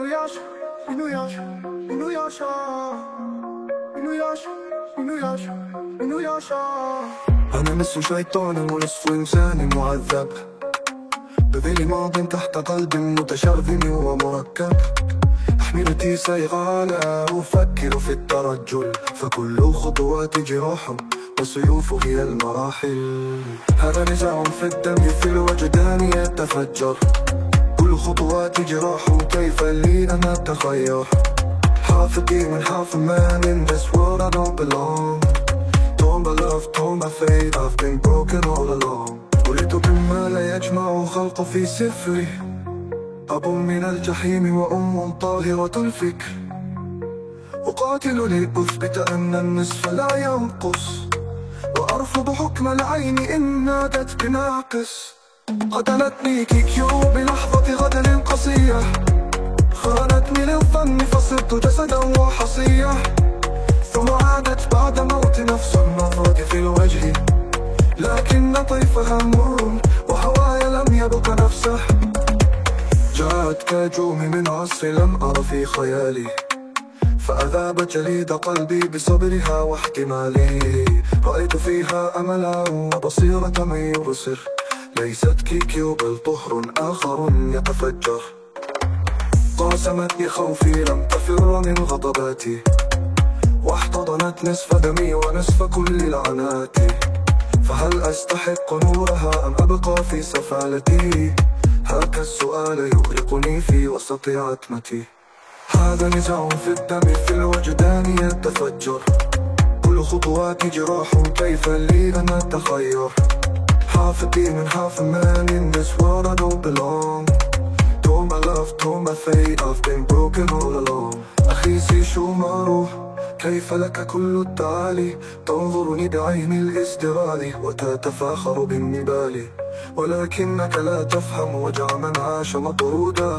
Inuyasha, Inuyasha, Inuyasha, Inuyasha, Inuyasha, Inuyasha. أنا نصف شيطان ونصف إنسان معذب. بذل ماض تحت قلب متشرذم ومركب. أحملتي سيغالة أفكر في الترجل. فكل خطوات جراح والسيوف هي المراحل. هذا نزاع في الدم في الوجدان يتفجر. كل خطوات جراح كيف لي أن أتخير Half a demon, half a man in this world I don't belong. Torn by love, torn by fate I've been broken all along. ولدت بما لا يجمع خلق في سفري. أب من الجحيم وأم طاهرة الفكر. أقاتل لأثبت أن النصف لا ينقص. وأرفض حكم العين إن نادت بناقص. قتلتني كيكيو بلحظة غدر قصية. خانتني للظن فصرت جسدا وحصية. ثم عادت بعد موت نفس النظرة في الوجه. لكن طيفها مر وهواي لم يبق نفسه. جاءت كجوم من عصر لم أر في خيالي. فأذابت جليد قلبي بصبرها واحتمالي. رأيت فيها أملا وبصيرة من يبصر. ليست كيكيو بل طهر آخر يتفجر. قاسمتني خوفي لم تفر من غضباتي. واحتضنت نصف دمي ونصف كل لعناتي. فهل أستحق نورها أم أبقى في سفالتي؟ هاك السؤال يغرقني في وسط عتمتي. هذا نزاع في الدم في الوجدان يتفجر. كل خطواتي جراح كيف لي أن أتخير؟ Half a demon, half a man in this world I don't belong. Told my love, told my fate I've been broken all along. أخي سي شو ما أروح كيف لك كل التعالي؟ تنظرني بعين الازدرار وتتفاخر بالنبال. ولكنك لا تفهم وجع من عاش مطرودا.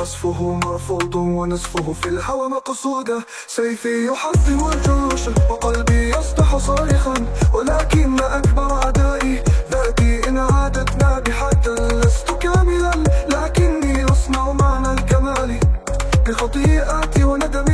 نصفه مرفوض ونصفه في الهوى مقصودا. سيفي يحطم الجيوش وقلبي يصدح صارخا. ولكن بخطيئاتي وندمي